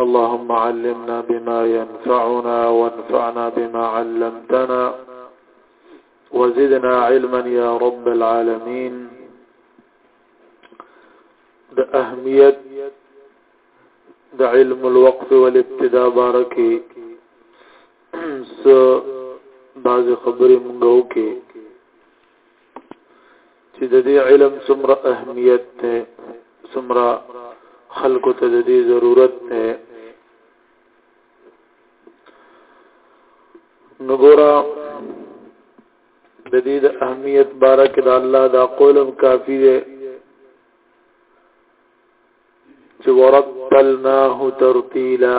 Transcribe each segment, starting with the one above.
اللهم علمنا بما ينفعنا وانفعنا بما علمتنا وزدنا علما يا رب العالمين د بعلم علم الوقف والابتداء باركي سو بعض خبري من قوكي چې د دې علم څومره اهمیت ده څومره خلکو ته د دې ضرورت ده نګورا د دې د اهمیت باره کې د الله دا قولم کافی دی چې ورتلناه ترتیلا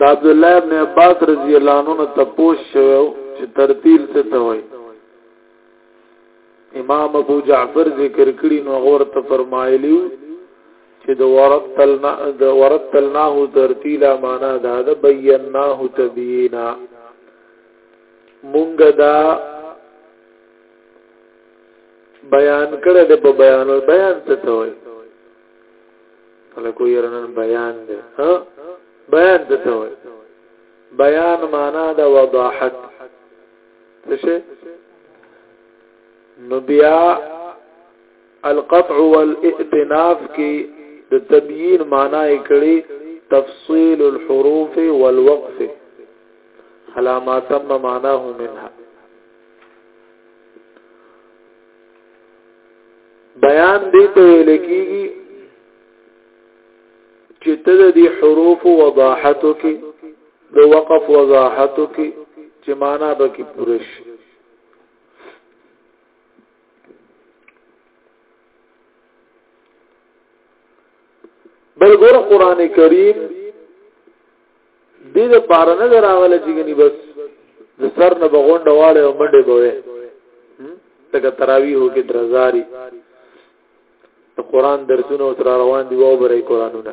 د عبد الله ابن عباس رضی الله عنه تپوش شو چې ترتیل څه ته وایي امام ابو جعفر ذکر کړي نو غور ته فرمایلی چې د ورتلنا د ورتلناه ترتیلا معنا دا د بیناه تبینا مونږ دا بیان کړه د په بیان او بیان څه ته وایي خلکو یې رنن بیان دی ها بیان څه ته وایي بیان معنا د وضاحت څه نو بیا القطع والائتناف کې د تبیین معنی کړي تفصيل الحروف والوقف على ما تم معناه منها بیان دې ته ویل کیږي چې ته د حروف وضاحت کې د وقف وضاحت کی چې معنا به کی پوره شي بل ګور قران کریم دې د پاره نه دراغله چې غني بس د سر نه بغونډه واړې او منډه بوي تګه تراویح کې درزاري د قران درسونه تر روان دی وو بره قرانونه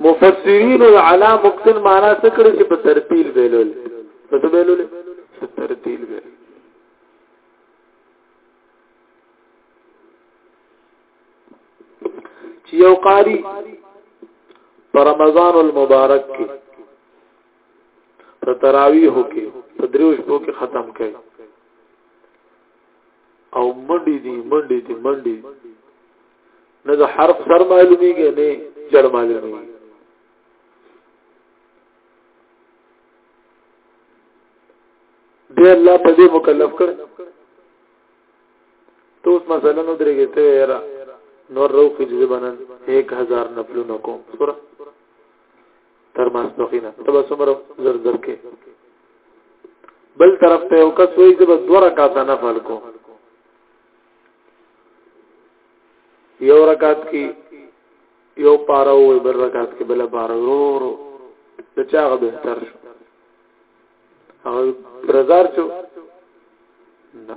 مفسرین علی مقتل معنا څه کړی چې په ترتیل ویلول په څه ویلول په ترتیل ویل چې یو قاری پر رمضان المبارک کې په تراویح کې په دریو شپو کې ختم کړي او منډي دي منډي دي منډي نه د حرف سر معلومیږي نه جړ معلومیږي دی الله په دې مکلف کړ ته اوس مثلا نو درګې ته یرا نور روخ جزبنن 1000 نفلونه کوم سورہ تر ماسپخینه ته به څومره زر زر کې بل طرف ته یو کس وایي چې به دوه رکعاته نفل کو یو رکعت کې یو پاره وي بل رکعت کې بل پاره ورو د چا غو بهتر شو هغه رزار شو نه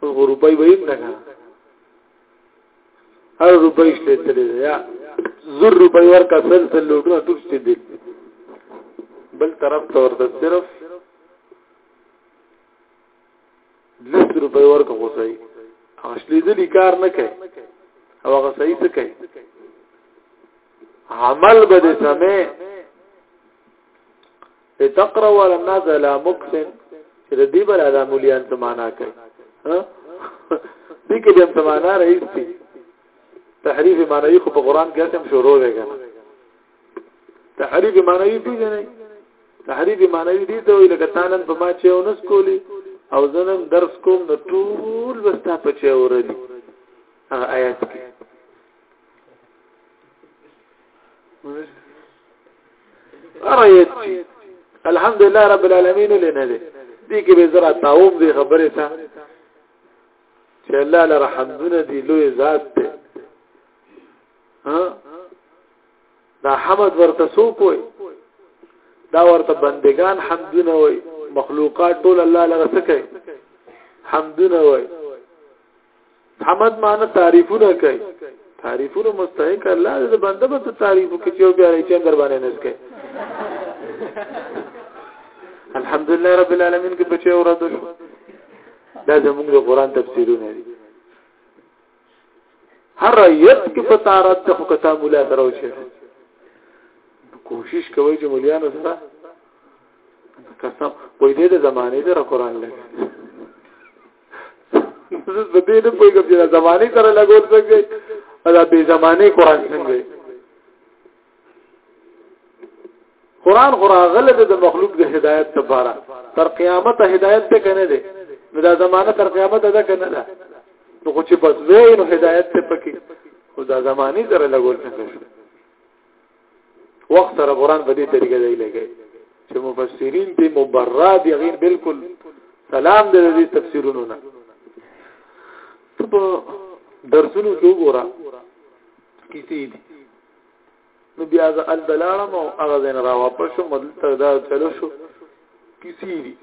خو روپۍ به یې نه کنه هر روپۍ شته تلې یا زر روپۍ ورکا سل سل لوټونه ټول شته دي بل طرف ته ورته صرف لس روپۍ ورکا خو صحیح اصلي دې کار نه کوي او هغه صحیح څه کوي عمل به دې سمې لتقرا ولا الناس لا مقسم چې د دې بل اعلی مليان ته معنا کوي ها دې کې د معنا رئیس دي تحریف معنی خو په قران کې هم شروع دی کنه تحریف معنی دي نه تحریف معنی دي ته ویل کتانن په ما چې اونس کولی او زنم درس کوم نو ټول وستا په چې اورلي هغه آیات کې قريت الحمد لله رب العالمين لنا دي دي کې به زرا تاوب دي خبره تا چې الله لره حمدونه دي لوی ذات دی ها دا حمد ورته سو کوی دا ورته بندگان حمدونه وای مخلوقات ټول الله لره سکه حمدونه وای حمد معنی تعریفونه کوي تعریفونه مستحق الله دې بنده به ته تعریف کوي چې بیا یې چندر باندې نس کوي الحمدلله رب العالمین کې بچي اوراد شو دا زموږ د قران تفسیرونه دي هر رایت کې په تعارض ته کتاب مولا سره وشي کوشش کوي چې مليانو سره قسم وې دې د زمانه دې را قران لګي زه په دې نه پوهیږم چې زمانه سره لګول څنګه دا به زمانه قران څنګه قران خو راغله د مخلوق د هدایت لپاره تر قیامت هدایت ته کنه دي نو دا زمانه تر قیامت ده کنه ده نو خو چې بس وې نو هدایت ته پکې خو دا زمانه سره لګول څنګه وخت سره قران په دې طریقه دی لګي چې مفسرین دې مبرا دي غیر بالکل سلام دې تفسیرونو نه ته په درسونو کې وګوره کیسې دي نو بیا ز الدلالم او هغه زین را واپس شو مدل ته دا چلو شو کیسې دي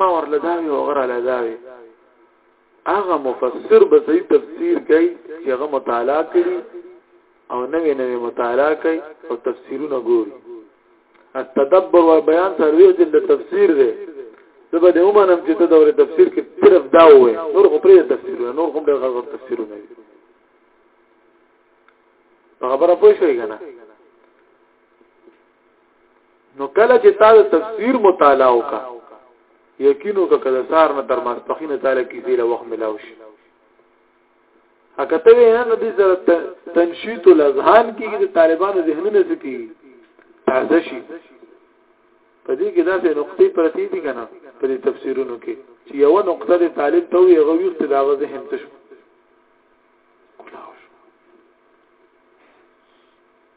ما ورله دا یو غره لداوي هغه مفسر به صحیح تفسیر کوي چې هغه مطالعه کړي او نوې نوې مطالعه کوي او تفسیرونه ګوري التدبر والبيان سروي چې د تفسیر دی زه به د ومنم چې ته دورې تفسیر کې صرف دا وې نور خو پرې تفسیرونه نور خو ډېر غلط تفسیرونه دي خبره پوه شوې کنه نو کله چې تا د تفسیر مطالعه وکا یقینو که کله سار نه تر ماسپخینه تعالی کې زیله وخت ملاو شي حکته نه نه دي سره تنشیط الاذهان کې د طالبانو ذهنونه سکی تازه شي په دې کې دا څه نقطې پرتی دي کنه په دې تفسیرونو کې چې یو نقطه د طالب ته یو غوښ ته دا غزه هم تشو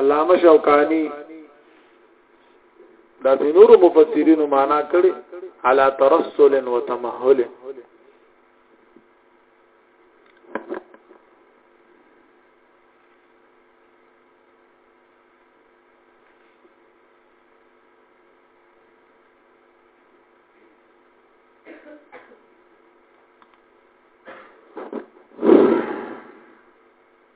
علامه شوکانی دا د نور مفسرینو معنا کړي على ترسل وتمهل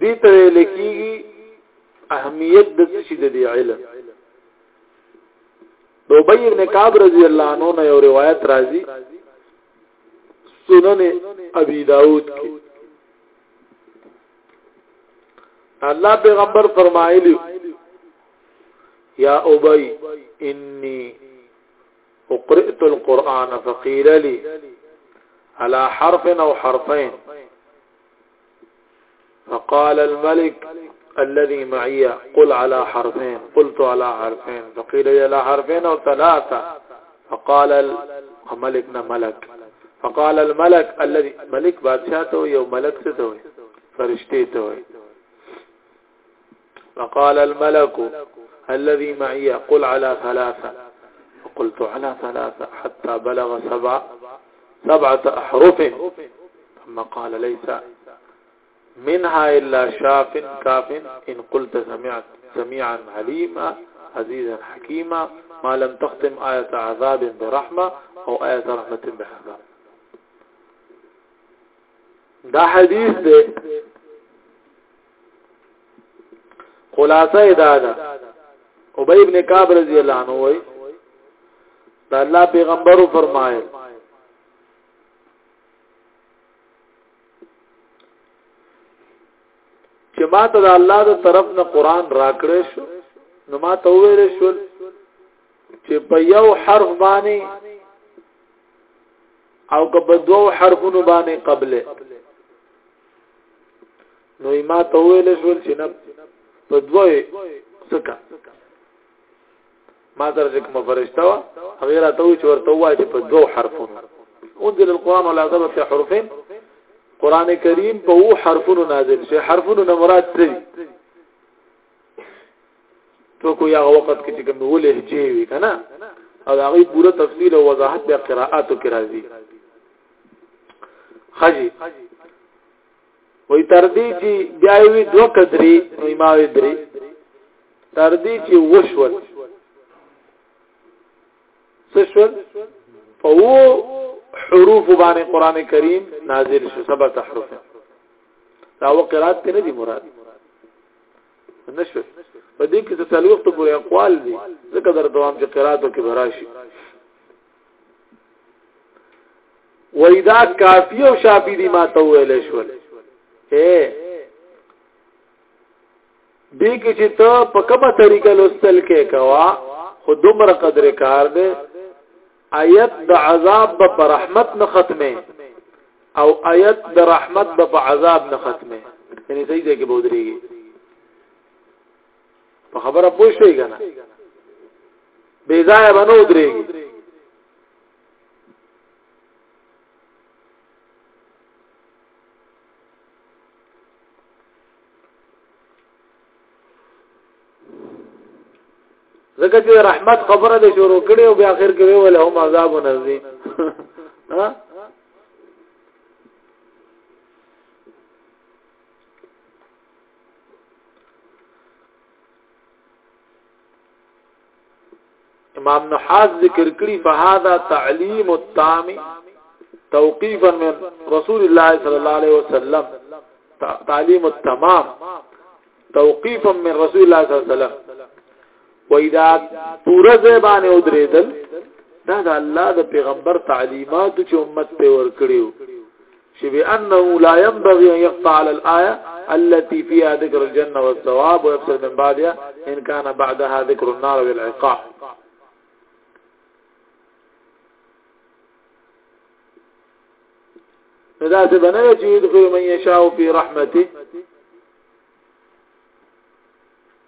دې ته لکېږي اهمیت د څه شي د علم دوبی ابن کعب رضی الله عنه نه یو روایت راځي سنن ابي داود کې الله پیغمبر فرمایلی یا ابی انی اقرئت القرآن فقیل لی على حرف او حرفين فقال الملك الذي معي قل على حرفين قلت على حرفين فقيل لي على حرفين أو ثلاثة فقال ابن ملك فقال الملك الذي ملك بادشاہ تو یو ملک تو تو فقال الملك الذي معي قل على ثلاثة فقلت على ثلاثة حتى بلغ سبع سبعة أحرف ثم قال ليس منها إلا شاف كاف إن قلت سمعت سميعا عليما عزيزا حكيما ما لم تختم آية عذاب برحمة أو آية رحمة بعذاب دا حديث دي خلاصه ادا ده ابي ابن کعب رضی الله عنه وای دا الله پیغمبر فرمایل چې ما ته د الله د طرف نه قران راکړې شو نو ما ته ویل شو چې په یو حرف باندې او که په دوو حرفونو باندې قبله نو ما ته ویل شو چې نه په دوه سکه ما سره چې کوم فرشته وا هغه راته وی چې ورته وای چې په دوه حرفونو انزل القرآن ولا ضرب في حرفين قران کریم په وو حرفونو نازل شي حرفونو نه مراد څه دي تو کو یا وخت کې چې کوم ولې چې وی کنه او دا غي پوره تفصیل او وضاحت بیا قراءاتو کې راځي خجی وې تر دې چې بیا وی دوه قدرې نو ما وی درې تر دې چې وشول څه شول په وو حروف باندې قران کریم نازل شو سبا تحرف دا وقرات ته نه دي مراد نشو په دې کې د څلوخت پورې اقوال دي ځکه در دوام چې قراتو کې براشي وېدا کافی او شافی دي ما ته ویل شو اے دې کې چې ته په کومه طریقه لوستل کې کوا خو دومره قدر کار دی آیت د عذاب به پر رحمت نه ختمه او آیت د رحمت به په عذاب نه ختمه یعنی صحیح ځای کې بودريږي په خبره پوه شئ کنه بې ځای باندې ودرېږي زکه چې رحمت خبره ده شروع کړي او بیا اخر کې ویل هم عذاب نزي ها امام نحاس ذکر کړی فهذا تعلیم التام توقیفا من رسول الله صلی الله علیه وسلم تعلیم التمام توقیفا من رسول الله صلی الله علیه وسلم وإذا پورا زبان او درېدل دا د الله د پیغمبر تعلیمات چې امت ته ورکړیو چې به انه لا ينبغي ان يقطع على الايه التي فيها ذكر الجنه والثواب ويفصل من بعدها ان كان بعدها ذكر النار والعقاب دا څه بنوي چې يدخل من يشاء في رحمته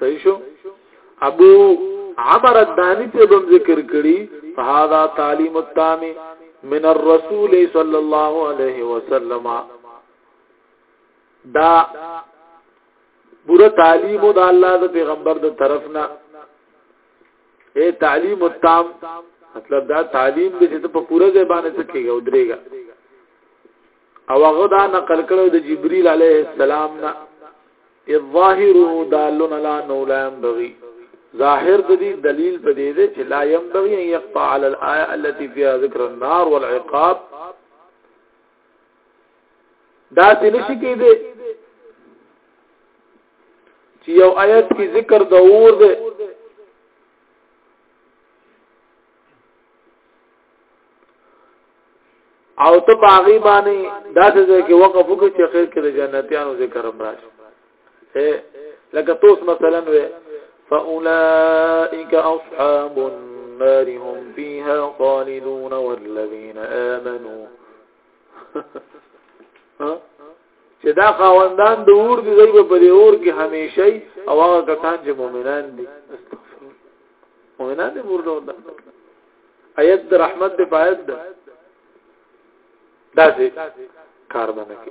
صحیح شو ابو عمر الدانی ته بم ذکر کړي فهذا تعلیم التام من الرسول صلی الله علیه وسلم دا پورا تعلیم د الله د پیغمبر د طرفنا اے تعلیم التام مطلب دا تعلیم دې چې په پوره ځای باندې څه کېږي او درېږي او هغه دا نقل کړو د جبرئیل علیه السلام نه الظاهر دالن لا نو لا ينبغي ظاهر د دې دلیل په دې دی چې لا ينبغي ان يقطع على الايه التي فيها ذکر النار والعقاب دا څه نشي کېده چې یو آیت کې ذکر د اور ده او ته باغی باندې دا څه کې وقف وکړي چې خیر کې د جنتیانو ذکر هم راشي لکه توس مثلا وي فاولائک اصحاب النار هم فيها خالدون والذين آمنوا چې دا خاوندان د اور دی دوی په دې اور کې همیشه او هغه کسان چې مؤمنان دي مؤمنان دي ورته ودا آیت د رحمت دی پایت ده دا څه کار باندې کې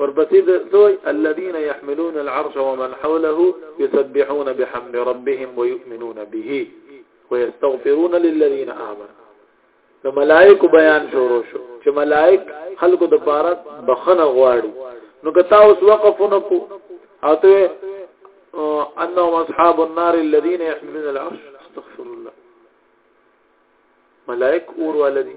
ورپسې د دوی الذين يحملون العرش ومن حوله يسبحون بحمد ربهم ويؤمنون به ويستغفرون للذين آمنوا د ملائکه بیان شروع شو چې ملائک خلکو د بارت بخنه غواړي نو که تاسو وقف نکو او ته انهم اصحاب النار الذين يحملون العرش استغفر الله ملائک اور والدي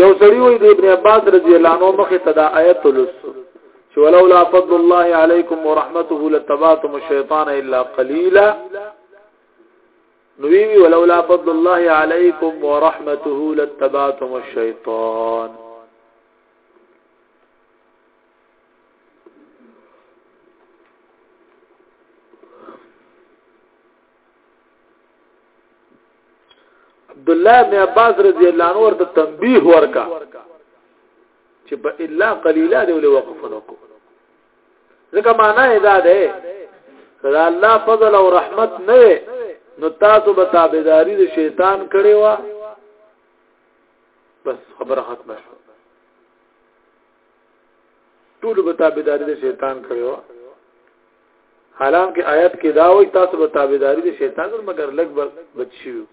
یو سړی وي د ابن عباس رضی الله عنه مخه تدا آیت لس چې ولولا فضل الله علیکم ورحمته لتبعتم الشیطان الا قليلا نوی ولولا فضل الله علیکم ورحمته لتبعتم الشیطان عبد الله بن عباس رضی الله عنه ورته تنبيه ورکا چې په الا قليلا دی ولې وقف نکو ځکه معنا یې دا ده کله الله فضل او رحمت نه نو تاسو به تابعداري د شیطان کړي وا بس خبره ختمه شو ټول به تابعداري د شیطان کړو حالانکه آیات کې دا وایي تاسو به تابعداري د شیطان کړو مګر لګ بچیو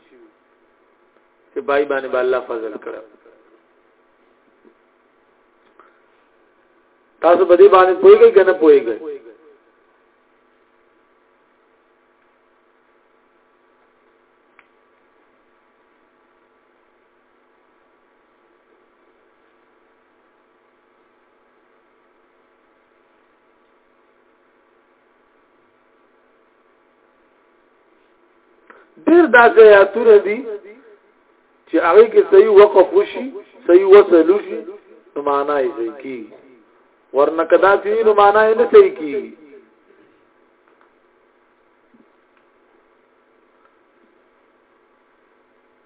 چې بای باندې با الله فضل کړو تاسو په دې باندې پوهیږئ کنه پوهیږئ ډیر دا ځایاتونه دي چې هغه کې صحیح وقف وشي صحیح وصل وشي نو معنا یې صحیح کی ورنه کدا چې نو معنا یې نه صحیح کی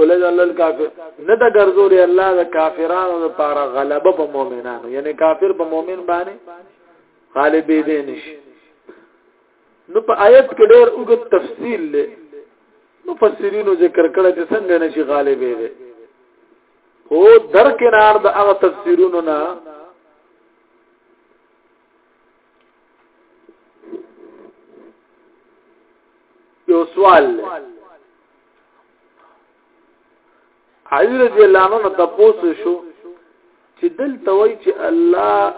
ولذ الله الكافر نه دا ګرځو دی الله د کافرانو لپاره غلبه په مؤمنانو یعنی کافر په مؤمن باندې غالب دی نشي نو په آیت کې ډېر وګت تفصیل لې مفسرینو ذکر کړی چې څنګه نشي غالب دی هو درکنار د هغه تفسیرونو نه یو سوال لې علی رضی الله عنه تاسو شو چې دل توي چې الله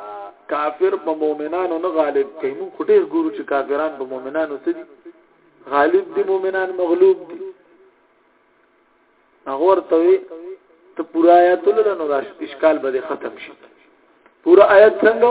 کافر په مؤمنانو نه غالب کوي موږ ډېر ګورو چې کافران په مؤمنانو څه دي غالب دي مؤمنان مغلوب دي هغه ورته ته پورا آیات لولنو راش اشکال به ختم شي پورا آیات څنګه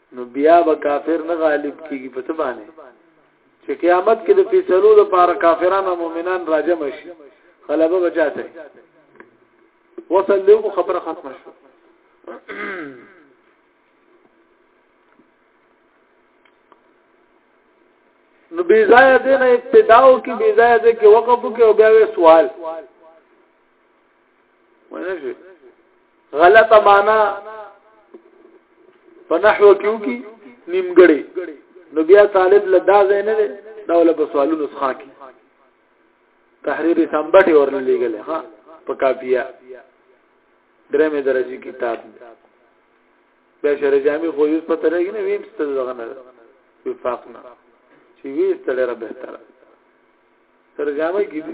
نو بیا به کافر نه غالب کیږي په څه باندې چې قیامت کې د فیصلو لپاره کافران او مؤمنان راجم شي غلبه بچاته وصل له خبره ختمه شو نو بی ځای دې نه ابتداو کې بی ځای دې کې وقفو کې او بیا سوال ونشي غلطه معنا په نحو کې وکي نیمګړی نو بیا طالب له دا ځای نه دی دا ول په سوالونو ښه کی تحریر سمبټ ورن لګل ها په کافیه درمه درجه کتاب بیا شر جامع خو یوس پته لګی نه ویم ستل دغه نه وفاق نه چې وی ستل را بهتره ترجمه کې دي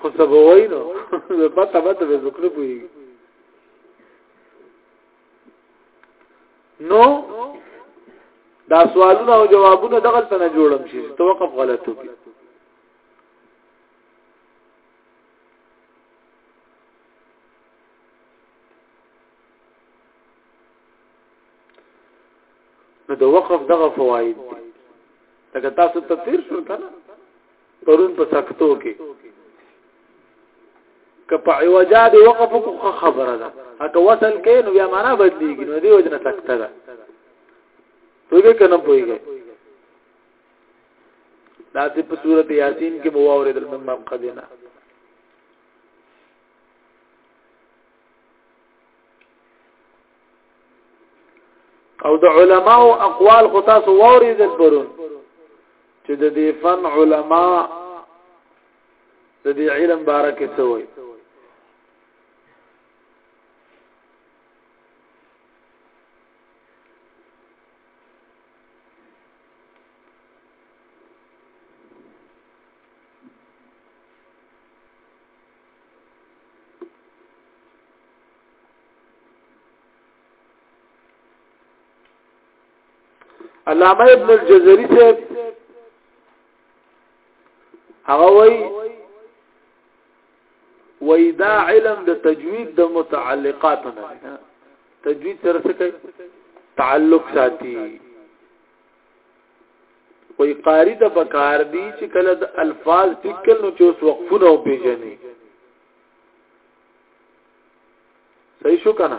خو څه به وای نو پته پته به ذکر پوي نو دا سوالونه او جوابونه دغه څنګه جوړم شي توقف غلط وکړي نو د وقف دغه فواید دي لکه تاسو ته تیر شو کنه پرون په سکتو کې کپا عوجا دی وقف کو خبره ده اګه وصل کې نو بیا معنا بدلیږي نو دی وجنه سکته ده پوهیږي کنه پوهیږي دا چې په صورت یاسین کې مو اوریدل من مقدنا او د علماو اقوال خو تاسو واوریدل پرون چې د دې فن علما د دې علم باره کې څه وایي علامه ابن الجزري صاحب هغه وای وای دا علم د تجوید د متعلقات نه تجوید سره څه کوي تعلق ساتي وای قاری د بکار دی چې کله د الفاظ ټیکل نو چې اوس وقفونه او پیژني صحیح شو کنه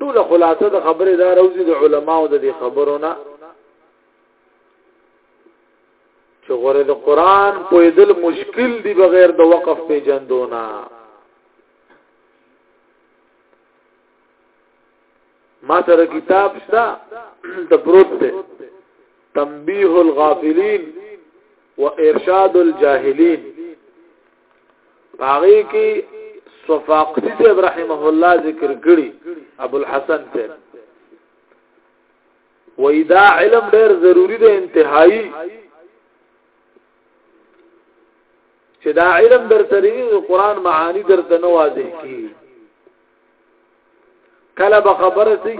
ټول خلاصه د خبره دا روزي د علماو د خبرونه چې غره د قران په دل مشکل دی بغیر د وقف په جندونه ما سره کتاب شته د پروت ته تنبیه الغافلین و ارشاد الجاهلین باغی کی صفاقتی سے ابراهیم الله ذکر کړي ابو الحسن سے وای دا علم ډیر ضروری دی انتهایی چې دا علم درته دی قرآن معانی درته نه واضح کی کله به خبره سي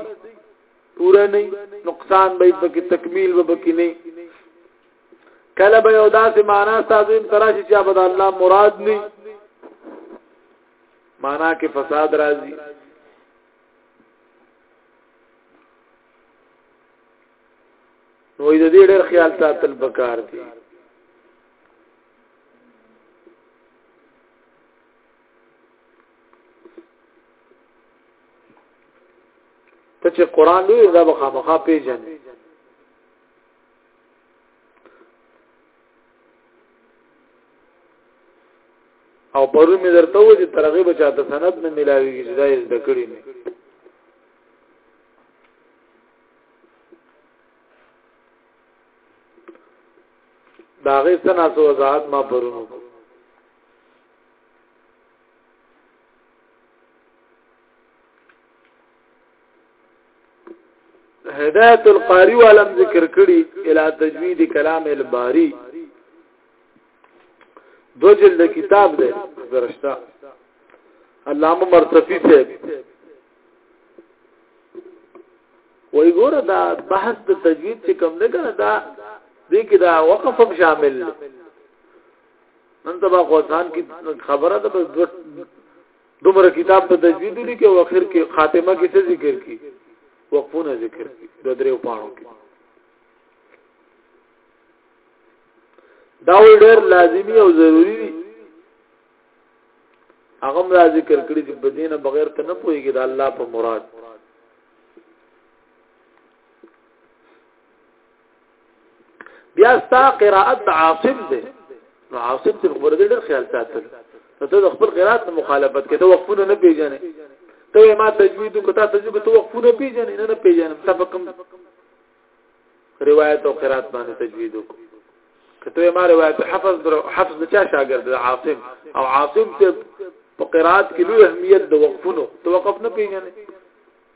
پوره نه نقصان به پکې تکمیل به پکې نه کله به یو داسې معنا سازیم تراشي چې به الله مراد نه معنا کې فساد راځي نو د دې ډېر خیال ساتل پکار دي ته چې قران لوی دا به خامخا پیژنې او پرون می درته و چې ترغیب چاته سند نه ملاویږي چې دا یې زده کړی نه دا غي سنا سو وضاحت ما پرون وکړ هدایت القاری علم ذکر کړي الی تجوید کلام الباری دو جلد کتاب دی درشتا علامه مرتفی صاحب وای ګوره دا بحث د تجوید چې کوم دی کنه دا دې کې دا وقف هم شامل دی نن تبا قوسان کی خبره ده بس دومره کتاب په تجوید لیکي او اخر کې خاتمه کې څه ذکر کی وقفونه ذکر کی د دریو پاڼو کې دا ډېر لازمی او ضروری دی هغه را ذکر کړی چې بدینه بغیر ته نه پويږي د الله په مراد بیا ستا قراءت د عاصم دی نو عاصم ته خبره ډېر خیال ساتل نو ته خپل قراءت نه مخالفت کړي ته وقفونه نه پیژنې ته ما تجوید کو ته تجوید ته وقفونه پیژنې نه نه پیژنم ته کوم روایت او قراءت باندې تجوید کو کته ما روایت حفظ در حفظ چا شاګرد عاصم او عاصم ته په قراءت کې لوی اهمیت د وقفونو توقف نه پیژنې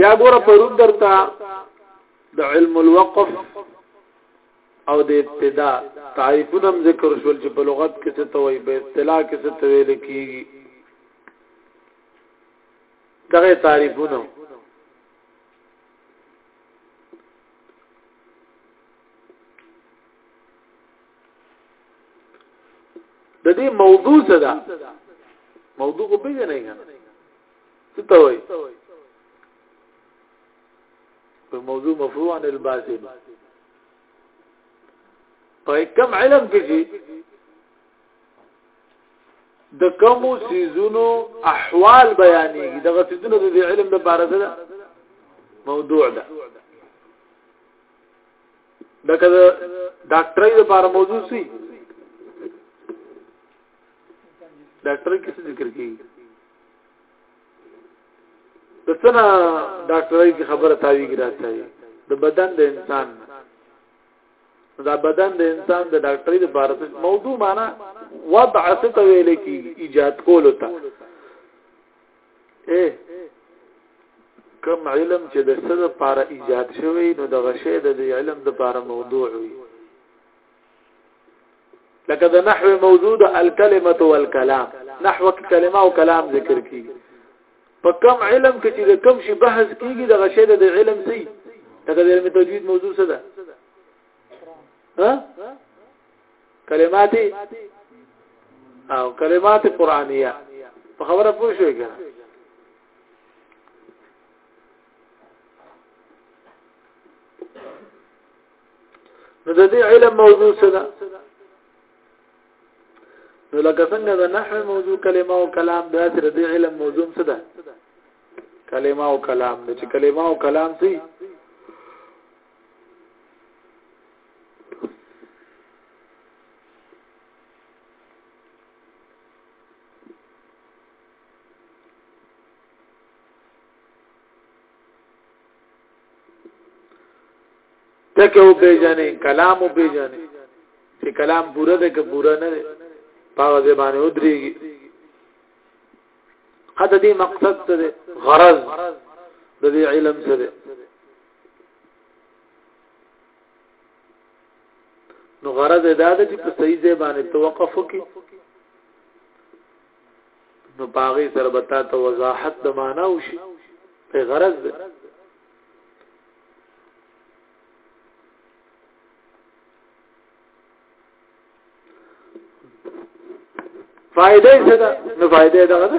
بیا ګوره پرون درته د علم الوقف او د ابتدا تعریفونه هم ذکر شول چې په لغت کې څه ته وایي په اصطلاح کې څه ته ویل کیږي دغه تعریفونه د دې موضوع څه ده موضوع کو پیژنې کنه څه ته وایي په موضوع مفروع عن الباسم په کوم علم کې چې د کوم سيزونو احوال بیانېږي دغه سيزونو د علم لپاره ده موضوع ده دا کله ډاکټرۍ لپاره موضوع سي ډاکټرۍ کې څه ذکر کیږي د څنګه ډاکټرۍ کې خبره تاویږي راځي د بدن د انسان دا بدن د انسان د ډاکټرۍ لپاره موضوع معنا وضع څه ویل کی ایجاد کول ته اے کم علم چې د سر لپاره ایجاد شوی نو د غشې د علم لپاره موضوع وي لکه د نحو موضوع د الکلمه والکلام نحو کلمه او کلام ذکر کی په کم علم کې چې د کم شي بحث کیږي د غشې د علم سي لکه د علم تجوید موضوع څه ده ها کلمات او کلمات قرانیه په خبره پوه شوې کنه نو د دې علم موضوع څه ده نو لکه څنګه د نحو موضوع کلمه او کلام د اثر د علم موضوع څه ده کلمه او کلام چې کلمه او کلام سي ټکه او پیژنې کلام او پیژنې چې کلام پوره ده که پوره نه ده پاغه زبانه ودرېږي قد دې مقصد څه ده غرض د دې علم څه ده نو غرض دا ده چې په صحیح ځای باندې توقف وکړي نو باغې سره به تا ته وضاحت د معنا وشي په غرض ده فائدې څه ده نو فائدې دا ده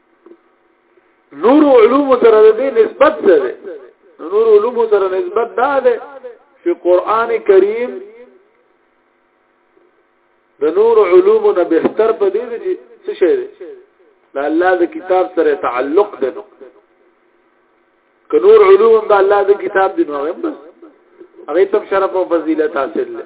نور علوم سره د دې نسبت څه ده نور علوم سره نسبت دا ده چې قران کریم د نور علوم نه بهتر په دې چې څه شی ده د الله د کتاب سره تعلق ده نو که نور علوم د الله د کتاب دي نو هم بس هغه تم شرف او فضیلت حاصل ده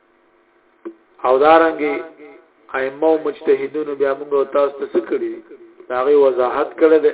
او دارنګي ائمه او مجتهدون بیا موږ او تاسو ته څه کړی دا غي وضاحت کړی دی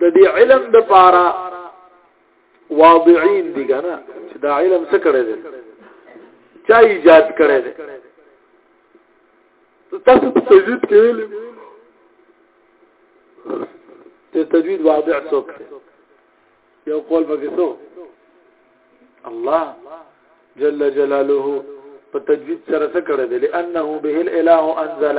د دې علم د پاره واضعين دي کنه چې دا علم څه کړی دی چا ایجاد کړی دی تاسو په تجوید کې ویل ته تجوید واضع څوک یو قول پکې څو الله جل جلاله په تجوید سره څه کړی دی لانه به الاله انزل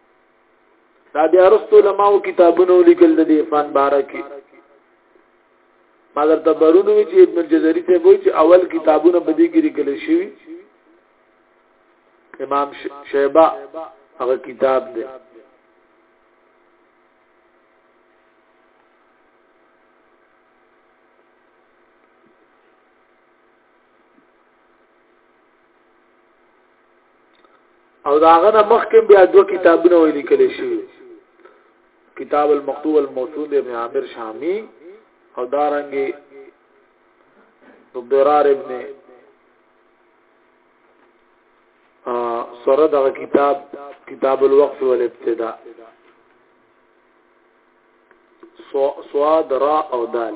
دا بیا رستو لماو کتابونو لیکل د عرفان بارکی ما درته برونو چې ابن الجزري ته وایي چې اول کتابونه په دې کې لیکل شوی امام شیبا هغه کتاب دی او داغه نه مخکې بیا دوه کتابونه ویل کلی شي کتاب المقتول الموصول ابن عامر شامی او دارنګي ضرار ابن سره دغه کتاب کتاب الوقف والابتداء سواد را او دال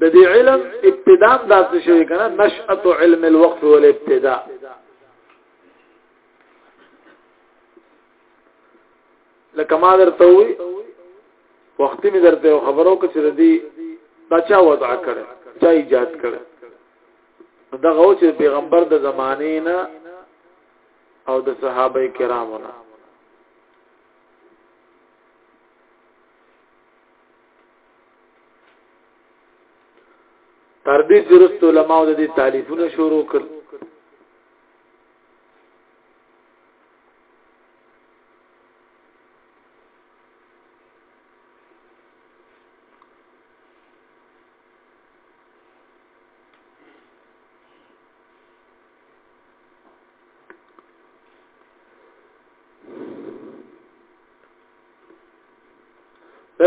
د دې علم ابتداء داسې شوی کنه نشأت علم الوقف والابتداء لکه ما درته وی وختي می درته خبرو کې چې دې دا چا وضع کړي چا ایجاد کړي دا غو چې پیغمبر د زمانه نه او د صحابه کرامو نه تر دې چې رسول علماء د دې تالیفونه شروع کړ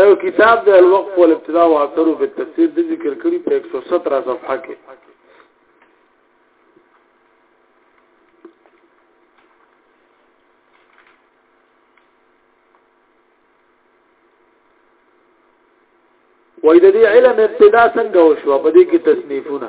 یو کتاب د الوقف والابتداء واثر په تفسیر د ذکر کړي په 117 صفحه کې وای د دې علم ابتدا څنګه وشو په دې کې تصنیفونه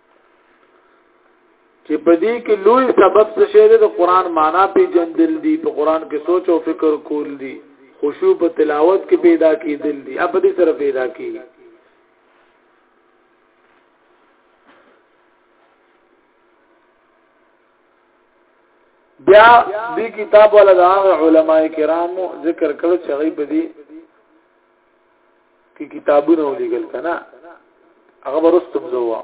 چې په دې کې لوی سبب څه شی دی د قران معنا پیجندل دي په قران کې سوچ او فکر کول دي خشوع په تلاوت کې پیدا کیدل دي اپ دې سره پیدا کیږي بیا دې کتاب ولا د علماء کرامو ذکر کړو چې غیب دي کې کتابونه ولېګل کنه هغه ورستم زوا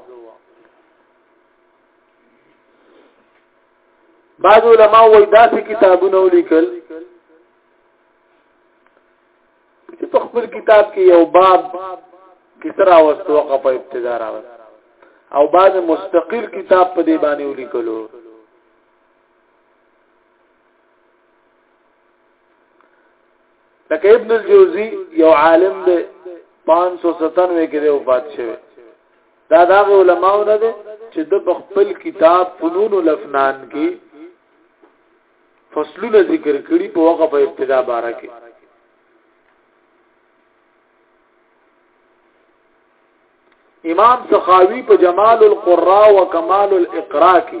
بعض علما وای داسې کتابونه ولیکل چې په خپل کتاب کې یو باب کسر اوست وقه په ابتدا راوست او بعض مستقل کتاب په دې باندې ولیکلو لکه ابن الجوزی یو عالم دی 597 کې دی وفات شوی دا دا علماء نه دي چې د خپل کتاب فنون الافنان کې فصلونه ذکر کړي په وقف ابتدا باره کې امام سخاوی په جمال القرا و کمال الاقرا کې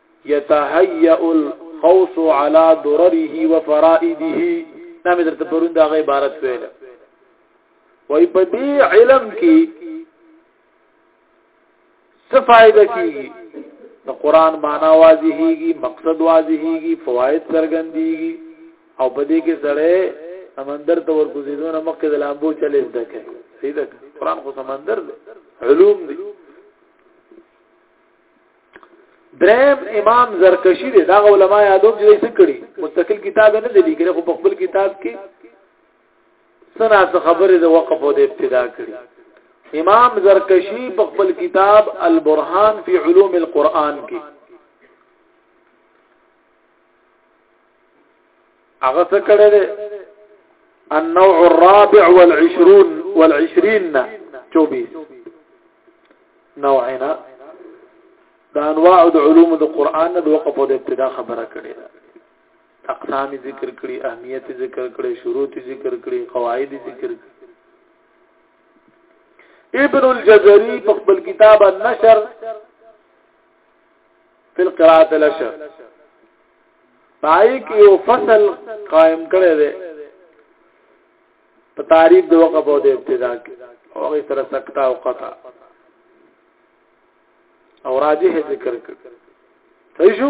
يتهيأ القوس على درره وفرائده دا مې درته پرون دا غي عبارت ویل وای په دې علم کې څه فائدہ کیږي د قران معنا واضحېږي مقصد واضحېږي فواید څرګندېږي او په دې کې سره سمندر ته ورکوزیدونه مخکې د لامبو چلې زده کوي سیده قران خو سمندر دی علوم دی دریم امام زرکشی دی دا علماء یادوم چې څه کړي مستقل کتاب نه دی لیکلی خو په خپل کتاب کې سنا څه خبره د وقف او د ابتدا کړي امام زرکشی په خپل کتاب البرهان فی علوم القرآن کې هغه څه کړی دی النوع الرابع والعشرون والعشرين 24 نوعنا د انواع د علوم د قران د وقف او د ابتدا خبره کړې ده اقسام ذکر کړي اهمیت ذکر کړي شروط ذکر کړي قواعد ذکر کړي ابن الجزري په خپل کتاب النشر فل قرات الاشر پای کې یو فصل قائم کړی دی په تعریف د وقف او د ابتدا کې او غي سره سکتا او قطع او راجح ذکر کړ صحیح شو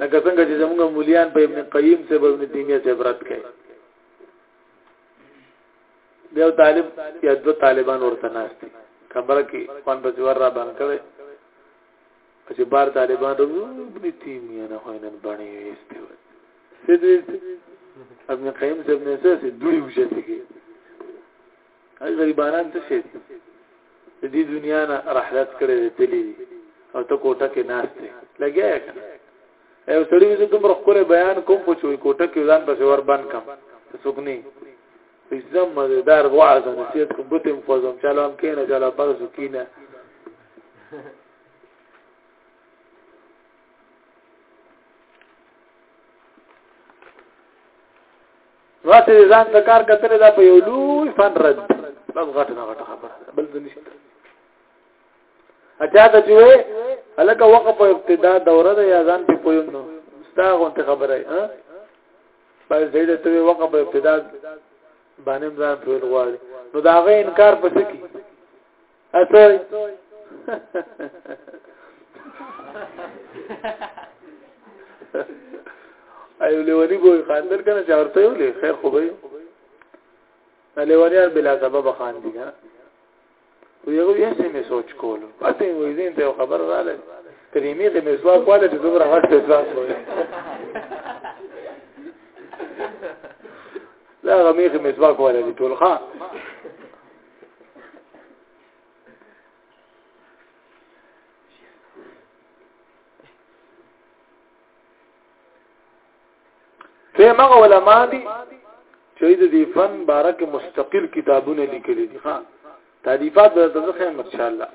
لکه څنګه چې زموږ مليان په ابن قیم سے په ابن تیمیه سے عبرت کوي دیو طالب یا دو طالبان ورته ناشتي کمره کې پان په جوار را باندې کړي چې بار طالبان روزو ابن تیمیه نه خوینن باندې وسته وي سید ابن قیم سے ابن سه دوی وشته کې هغه غریبانان څه شي د دې دنیا نه رحلت کړي دي تللی دي او ته کوټه کې ناشته لګیا یې کنه یو سړی چې دومره خپل بیان کوم په چوي کوټه کې ځان پسې ور بند کم سګنی زم مزیدار وعظ نصیحت کوم بوت هم فوزم چالو هم کینه چالو پرسو کینه غاته ځان ته کار کتل دا په یو لوی فن رد بس غټه نه غټه خبره بل څه نشته اچھا ته چې وې الکه وقف په ابتدا دوره ده یا ځان په پویم نو ستا غونته خبره ها په زیاده ته وقف په ابتدا باندې ځان په لغواړي نو دا غي انکار پسې کی اته ایو لیونی بوې خاندل کنه چې ورته یو لې خیر خو به لیونیان بلا سبب خاندي کنه و یو یې سم سوچ کول پته وې زین ته خبر رااله کریمې کې مسواک واله چې دومره غټ احساس وې لا غمیخ مسواک واله ټول خان ته مغه علما دي چې د دې فن بارک مستقل کتابونه لیکلي دي ها تعریفات به تاسو خیم ان شاء الله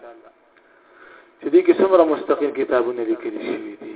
چې دې کې څومره مستقل کتابونه لیکلي شوي دي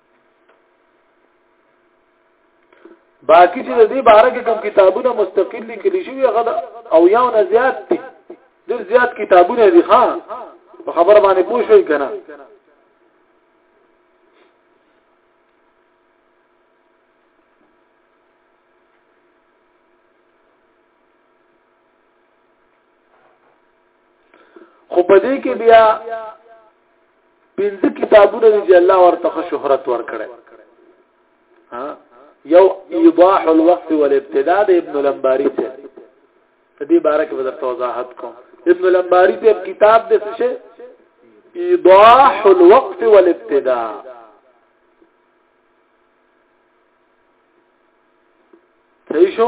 باقی چې د دې باره کې کوم کتابونه مستقل لیکل شوی هغه او یو نه زیات دي ډېر زیات کتابونه دي ښا په خبره باندې پوه شئ کنه خو په دې کې بیا پنځه کتابونه دي چې الله ورته شهرت ورکړي ها یو ایضاح الوقت والابتداء د ابن لمباری ته په دې باره کې بدر توضاحت کوم ابن لمباری ته کتاب د څه شي ایضاح الوقت والابتداء صحیح شو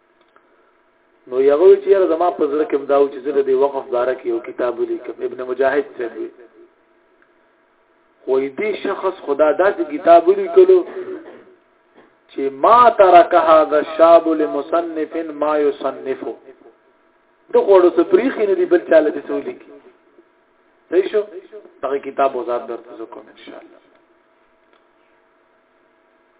نو یغه وی چیرې زما په زړه کې مداو چې زه د وقف باره کې یو کتاب ولیکم ابن مجاهد څه وی وې دې شخص خدا داسې کتاب ولیکلو چې ما ترک هذا الشاب لمصنف ما يصنف د غوړو څخه پریخي نه دی بل چاله دې سولې کی صحیح شو دا کتاب وزاد درته کوم ان شاء الله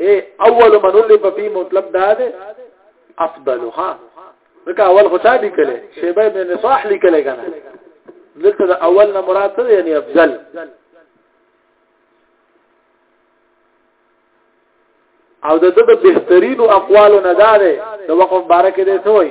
اے اول من الف فی مطلب دا ده افضلها ځکه اول خو چا لیکل شیبه ابن صاح لیکل کنه دلته د اول نه مراد څه یعنی افضل او د د بهترین اقوال نه دار د وقف بارکه دې سوې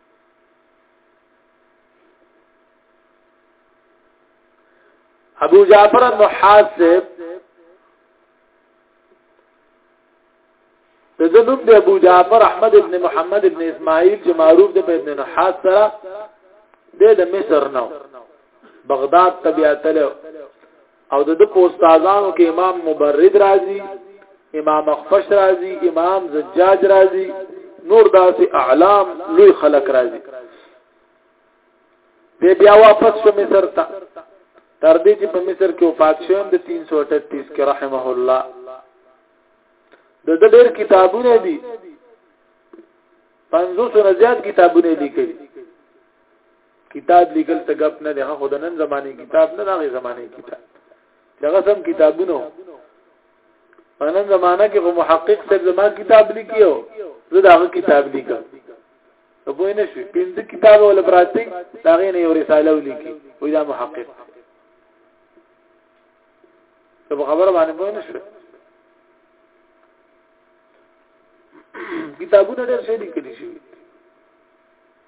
ابو جعفر النحاس سے تدنم دی ابو جعفر احمد ابن محمد ابن اسماعیل چې معروف دی په ابن نحاس سره د مصر نو بغداد ته بیا تلو او د د پوستازانو کې امام مبرد راضي امام اخفش راضي امام زجاج راضي نور داسې اعلام لوی خلق راضي به بیا واپس شو مصر ته تر دې چې په مصر کې وفات شوم د 338 کې رحمه الله د د ډېر کتابونه دي 500 نه زیات کتابونه لیکلي کتاب لیکل ته غپ نه ده خو د نن زمانه کتاب نه دغه زمانه کتاب دغه سم کتابونه په نن زمانه کې خو محقق صاحب زما کتاب لیکيو زه دغه کتاب لیکم ته پوه نه شو پنځه کتاب ول براته دا غي نه یو رساله ولیکي وې دا محقق ته خبره باندې پوه نه شو کتابونه ډېر څه لیکل شي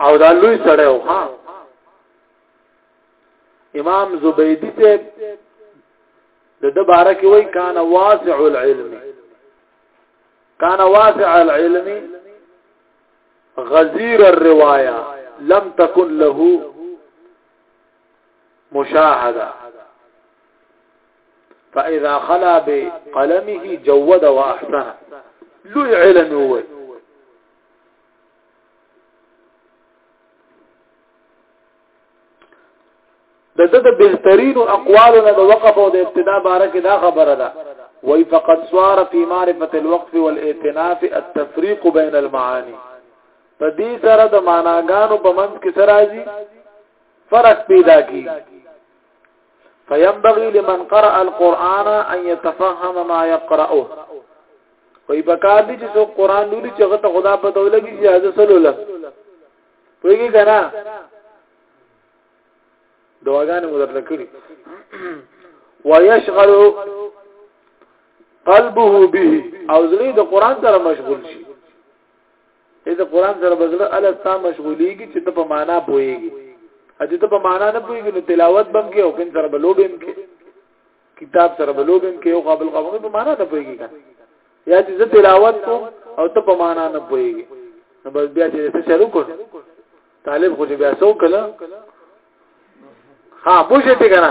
او دا لوی سړی و ها امام زبیدی ته د د بارک وی کان واسع العلم کان واسع العلم غزیر الروايه لم تكن له مشاهده فاذا خلا بقلمه جود واحسن لوی علم وي د د د بهترین اقوالو نه د وقف او د ابتدا باره کې دا خبره ده وای فقط سوار فی معرفت الوقف والاتناف التفریق بین المعانی په دې سره د معناګانو په منځ کې سره راځي فرق پیدا کیږي فينبغي لمن قرأ القرآن ان يتفهم ما يقرأه وي بکار دي چې قرآن لولي چې غته خدا په توله کې چې حاضر سلوله پوهیږي کنه دواګانې مو درته کړی ويشغل قلبه به او زړه د قران سره مشغول شي دې د قران سره بزله الله ستا مشغوليږي چې ته په معنا پويږي اته ته په معنا نه پويږي نو تلاوت بم کې او کین سره بلوبم کې کتاب سره بلوبم کې او قابل قبول په معنا نه پويږي یا چې زه تلاوت کوم او ته په معنا نه پويږي نو بس بیا چې څه شروع کړ طالب خو بیا څو کله ها پوښتې ته کنه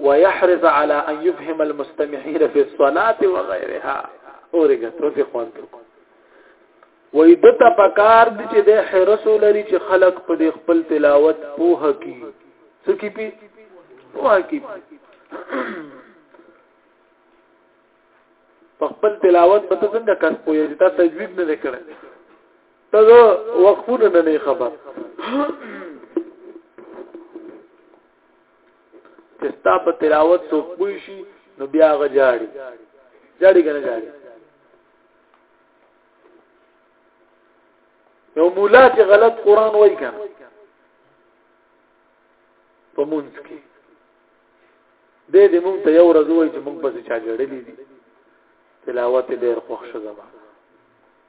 ويحرص على ان يفهم المستمعين في الصلاه وغيرها اورګه ته څه خوان درکو وای د ته پکار دي چې د حرس لري چې خلق په د خپل تلاوت پوه کی سکی پی پوه کی په خپل تلاوت په څنګه کس پوهه دي تا تجوید نه کړي ته وقفونه نه خبر چې ستا په تلاوت څوک پوي شي نو بیا غ جاړي جاړي کنه جاړي یو مولا چې غلط قران وای کنه په مونږ کې دې دې مونږ ته یو ورځ وای چې مونږ پسې چا جړلې دي تلاوت ډېر خوښ شو زما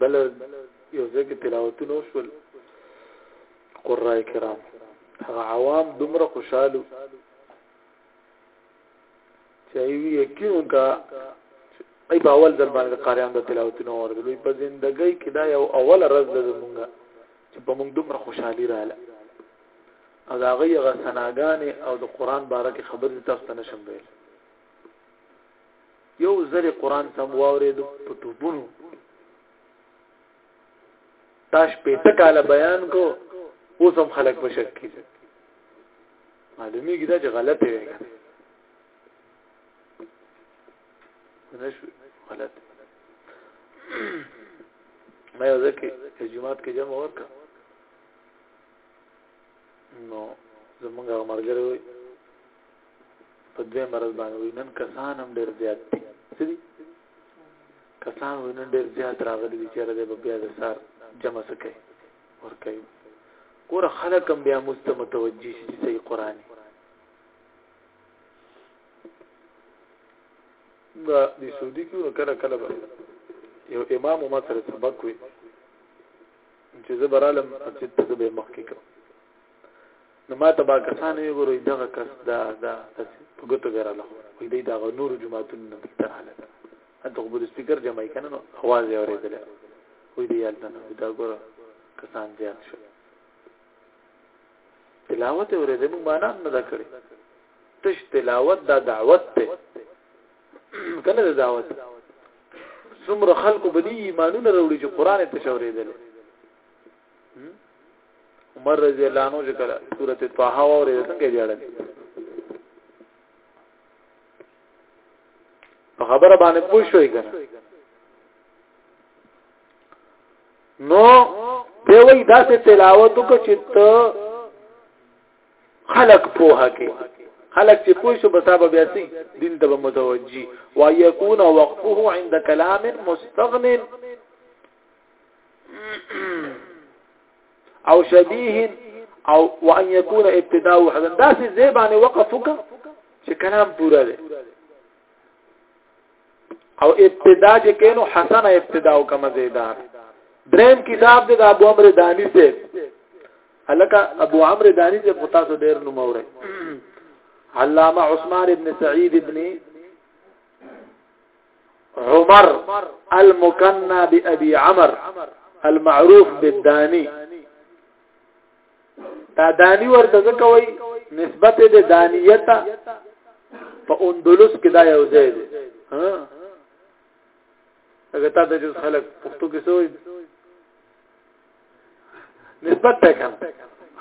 بل یو ځکه تلاوتونه وشول قرای کرام هغه عوام دومره خوشاله چې وی یقین کا ای په اول ځل باندې قاریان د تلاوتونه اوردل په زندګۍ کې دا یو اول رز ده مونږه چې په مونږ دومره خوشحالي رااله او دا غي غ سناګانې او د قران باره کې خبرې تاسو ته نشم ویل یو ځل قران سم واورید په ټوبونو تاش په تکاله بیان کو اوس هم خلک په شک کې معلومی کیدا چې غلطه وي نه شو غلط ما یو ځکه چې جمعات کې جمع ورکا نو زمونږ مرګره وي په دوی مرز باندې وي نن کسان هم ډېر زیات دي سړي کسان وي نن ډېر زیات راغلي دي چې راځي په بیا د سار جمع سکے ور کوي ګور خلک هم بیا مستم متوجي شي چې قرآن دا د سعودي کې نو کله کله یو امام ما سره سبق وي چې زه برالم چې ته به مخکې کوم نو ما ته با کسان وی ګورو دغه کس دا دا په ګوتو به رااله وي دی دا نور جماعتون نه دي تراله انت خو د سپیکر جمعي کنه نو आवाज یې اورېدل وي دی یالته نو دا ګورو کسان زیات شو تلاوت اورېدل موږ معنا نه دا کړی تش تلاوت دا دعوت ته کله دا دعوت څومره خلکو بدی ایمانونه وروړي چې قران ته شورېدل عمر رضی الله عنه چې کله سورته طه او ورې څنګه جوړل په خبره باندې پوه شوې کنه نو دی وی داسې تلاوت وکړه چې ته خلق پوه کې خلق چې پوه شو بتا به بیاسي دین ته متوجي ويكون وقفه عند كلام مستغن او شبيه او وان يكون ابتداء حدا دا سي زي باندې وقفك چې کلام پورا دی او ابتدا چې کینو حسن ابتدا او کم زیدار دریم کتاب د ابو عمرو دانی سے هلکه ابو عمرو دانی سے پتا سو ډیر نو موره علامه عثمان ابن سعید ابن عمر المكنى بأبي عمر المعروف بالداني دا داني ورته ځکه وای نسبت د دانیت په اندلس کې دا یو ځای دی ها هغه تا د جز خلک پښتو کې سوې نسبت ته کم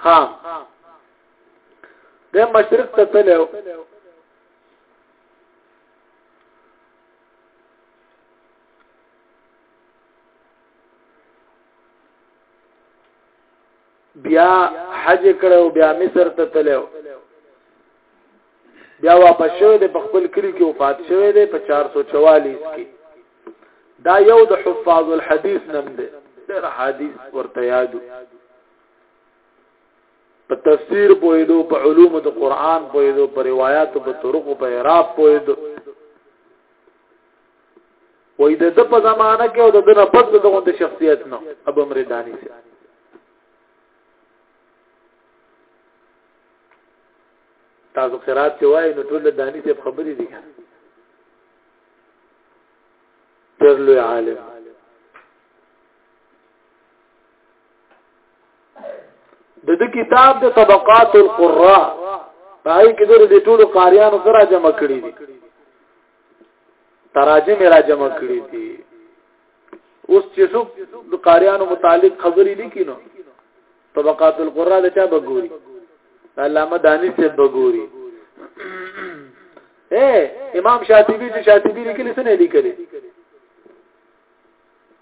ها د مشرق ته تلو بیا حج کړو بیا مصر ته تلو بیا واپس شوه د خپل کلی کې وفات شوه د 444 کې دا یو د حفاظ الحديث نم دی ډېر حدیث ورته یادو په تفسیر پویدو په علوم د قران پویدو په روایت په طرق په اعراب پویدو وې د په زمانہ کې او د دنه پس دغه د شخصیت نه ابو مریدانی سي تاسو قرات چې وای نو ټول دانی ته خبرې دي تر لوی عالم د دې کتاب د طبقات القراء پای کې د ټول قاریانو سره جمع کړی دي تراجم را جمع کړی دي اوس چې څوک د قاریانو متعلق خبرې لیکي نو طبقات القراء د چا بګوري علامه دانی سے بګوري اے امام شاطبی چې شاطبی لیکلی څه نه لیکلی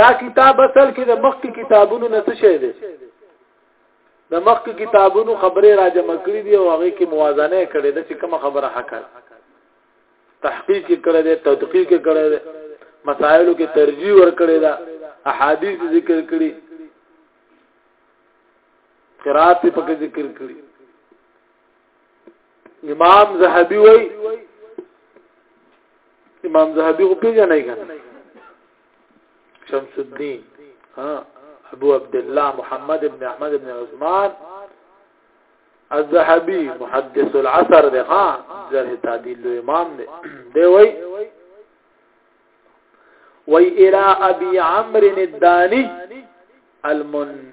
دا کتاب اصل کې د مخکې کتابونو نه څه شی دی د مخکې کتابونو خبرې را جمع کړې دي او هغه کې موازنه کړې ده چې کومه خبره حق ده تحقیق کړې ده تدقیق کړې ده مسائلو کې ترجیح ور کړې ده احادیث ذکر کړې قرات په ذکر کړې امام زهبي وای امام زهبي خو پیژنې کنه شمس الدين ها ابو عبد الله محمد ابن احمد ابن عثمان الذهبي محدث العصر ده ها جرح تعديل له امام ده دی وای وای الى ابي عمرو الداني المن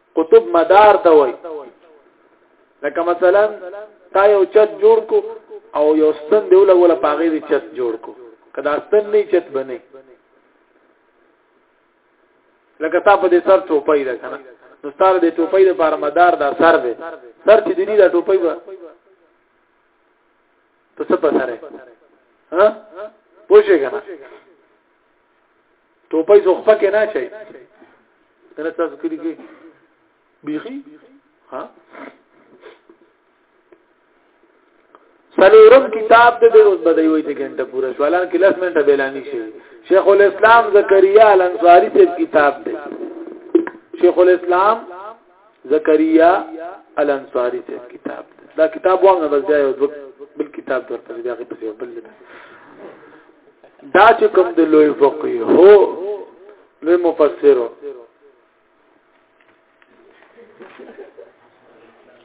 قطب مدار ته وای لکه مثلا تا یو چت جوړ کو او یو ستن دی ولګول پاغې دی چت جوړ کو کدا ستن نه چت بنه لکه تا په دې سر ټوپۍ ده کنه نو ستاره دې ټوپۍ د بار مدار دا سر دی سر چې دی دا ټوپۍ به ته څه پسره ها پوښې کنه ټوپۍ زوخ پکې نه چي کنه تاسو کړي کې بيخي ها سلورم کتاب ته د اوس بدای وای چې ګنټه پوره شو الان کې لس منټه بیلانی شي شیخ الاسلام زکریا الانصاری ته کتاب دی شیخ الاسلام زکریا الانصاری ته کتاب دا کتاب وانه بس بیا یو بل کتاب درته بیا غي په بل دا چې کوم د لوی فقيه هو لوی مفسر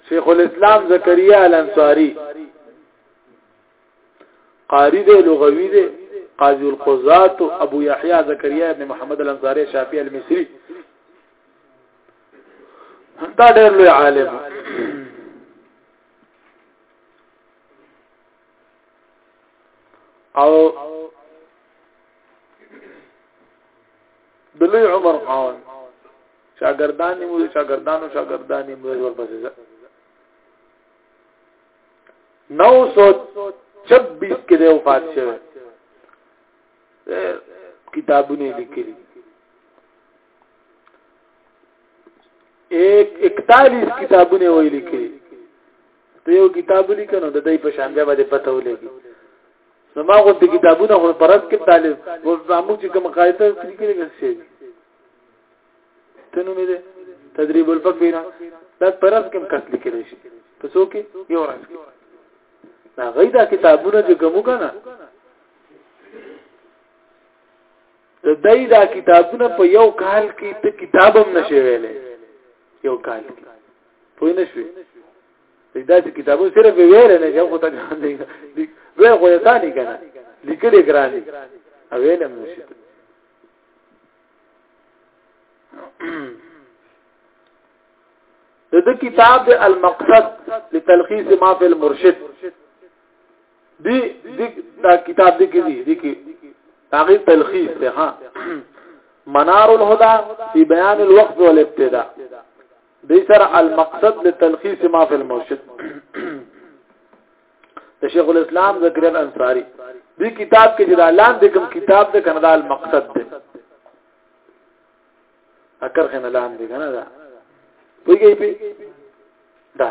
شیخ الاسلام زکریا الانصاری قاری دی لغوی دی قاضی القضات ابو یحیی زکریا ابن محمد الانصاری شافعی المصری دا ډېر لوی عالم او د لوی عمر خاون شاګردان مو شاګردانو شاګردان مو ورپسې ده 926 کې دی وفات شوی کتابونه لیکلي ایک 41 کتابونه ویل کړي ته یو کتاب لیکنو د دې په شان بیا باندې پته ولګي نو ما غو د کتابونو خو پرد کې طالب و زموږ چې کوم قاعده لیکل شي تنو مې ده تدریب الفقینا دا پرد کې کس لیکل شي په څو کې یو راځي دا غیدا کتابونه چې کوم کنه د دای دا کتابونه په یو کال کې ته کتابم نشي ویلې یو کال کې پوه نه شوې دا چې کتابو صرف ویل نه یو خدای ګان دی وی خو یې ثاني کنه لیکل ګران دي او ویل هم نشي د کتاب المقصد لتلخیص ما فی المرشد دی دی دا کتاب دی کې دی دی کې هغه تلخیص ته ها منار الهدى في بيان الوقف والابتداء دې سره المقصد لتلخيص ما في المرشد د شیخ الاسلام زکریا انصاری دې کتاب کې چې دا لاندې کوم کتاب د کنه د مقصد دی اکر خنه لاندې کنه دا ویږي دا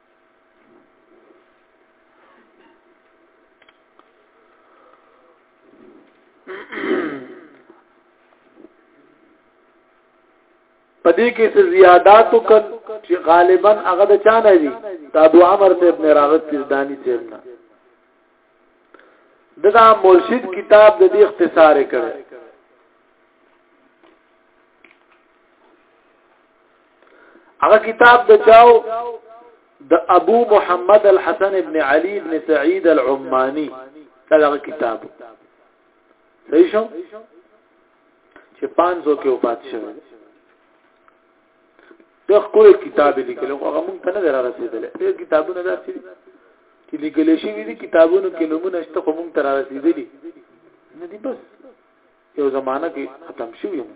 پدې کې څه زیادات وکړ چې غالبا هغه د چا نه دي د ابو عمر ته ابن راغب پیردانی ته نه دغه مرشد کتاب د دې اختصار کړي هغه کتاب د چاو د ابو محمد الحسن ابن علي ابن سعيد العماني دغه کتاب صحیح شو چې 500 کې وفات شوی د خپل کتاب لیکل او هغه مونږ ته نه را رسیدل دې کتابونه داسې دي چې لیکل شي دي کتابونو کې نمونه شته خو مونږ ته را رسیدلي نه دي بس یو زمانہ کې ختم شوی مو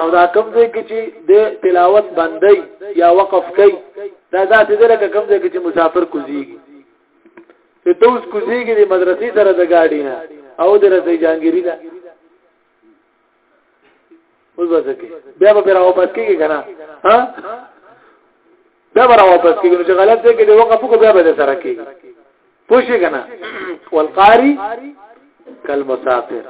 او دا کوم ځای کې چې د تلاوت باندې یا وقف کوي دا داسې دی لکه کوم ځای کې چې مسافر کوزيږي ته دوس کوزيږي د مدرسې سره د گاډي نه او د رسې جانګيري ده اوس وځکه بیا به را واپس کیږي کنه ها بیا به را واپس کیږي چې غلط دی کې د وقف کو بیا به سره کیږي پوښی کنه والقاری کلمسافر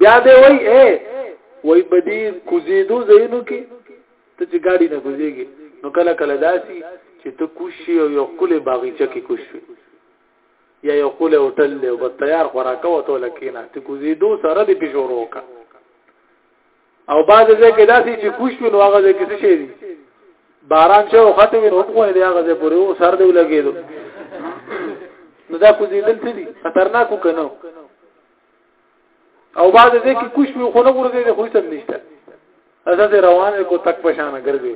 بیا دی وای اے وای بدی کوزیدو زینو کې ته چې ګاډي نه کوزیږي نو کله کله داسي چې ته کوشي او یو خپل باغچه کې کوشي یا یو خپل هوټل له وب تیار خوراکو ته لکینا ته کوزیدو سره د پښورو کا او بعض ځای کې داسې چې کوش وي نو هغه ځای کې څه شي دي باران چې وخت وي نو هم غوړي هغه ځای پورې و سر دی لګېدو نو دا کو زیدل څه دي خطرناک کنه او بعض ځای کې کوش وي خو نه ورګي خو څه نشته اساسه روان کو تک پشانه ګرځي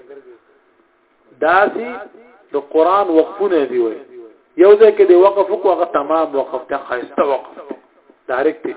داسي د قران وقفونه دی وای یو ځای کې دی وقف کو هغه تمام وقف ته خاصه وقف ډایرکټ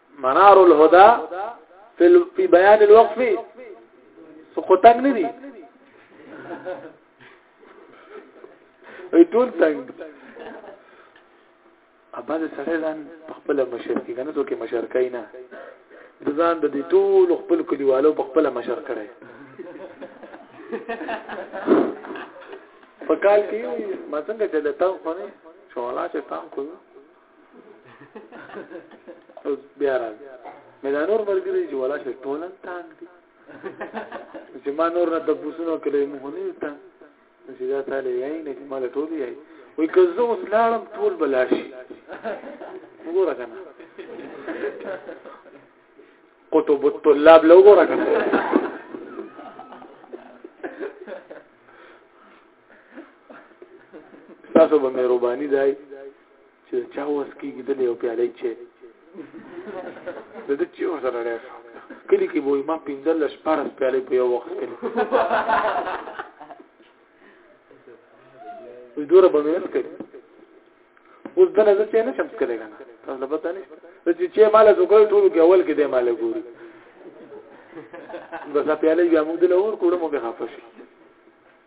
منار الهدى في في بيان الوقف سقطنګ نه دي وي ټول تنګ اباده سره ځان خپل مشرکی کنه څوک مشرکای نه ځان د دې ټول خپل کلیوالو په خپل مشر کړي په کال کې ما څنګه چې د تاو خونه شواله چې تام کوو او بیا را مې دا نور مرګري چې ولا شي ټول تانګ دي چې ما نور نه تبوسونو کړې مو نه تا چې دا تعالی یې نه چې مال ټول یې وي که زه اوس لاړم ټول بلاشي وګوره کنه قطب الطلاب لو وګوره کنه تاسو به مهرباني دای چې چا وس کېږي د یو پیاله چې د دې چې سره لري کلی کې وای ما پینځل لس پارس پیاله په یو وخت کې وې دوره به مې وکړ اوس د نظر چې نه شمس کړي کنه تاسو له پته نه چې چې مال زګوي ټول کې اول کې دې مال ګوري بس په اړه یو موږ له اور کوړو موږ خفه شي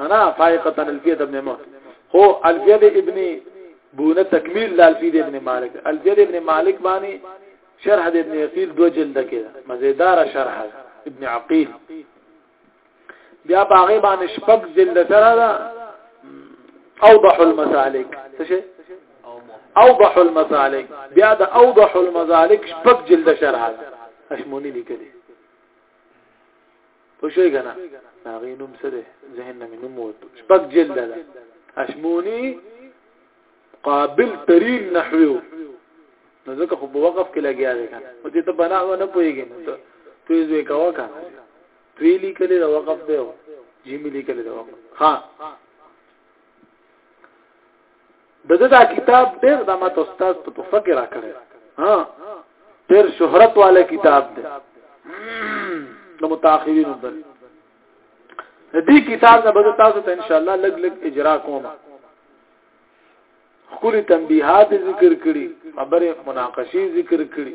انا فائقه الفيه ابن مهد هو الفيه ابن بونه تکمیل د الفيه ابن مالک الفيه ابن مالک باندې شرح د ابن عقيل دو جلد کې مزیدار شرح ابن عقيل بیا باغې باندې شپږ جلد سره دا اوضح المسالک څه شي اوضح المسالک بیا د اوضح المسالک شپږ جلد شرح اشمونی لیکلي پوښی کنه هغه نوم څه دی ذهن نه نوم ووت شپږ جلد ده اشمونی قابل ترين نحوي نو ځکه خو په وقف کې لګیا دی کنه او دې ته بنا و نه پويږي نو ته تو یې زوی کاوه کنه تو یې لیکلې دا وقف دی او جیمې لیکلې دا وقف ها د دې دا کتاب ډېر د مات استاد ته په فکر را کړی ها ډېر شهرت والے کتاب دی د متأخرینو بل دې کتاب نه به تاسو ته ان شاء الله لګ لګ اجرا کوم خوري تنبيهات ذکر کړي خبره مناقشه ذکر کړي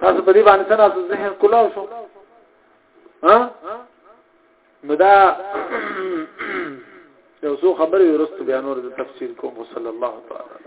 تاسو په دې باندې سره تاسو ذهن کولای شو ها نو دا یو څو خبرې ورسته بیا نور د تفصیل کوم صلی الله تعالی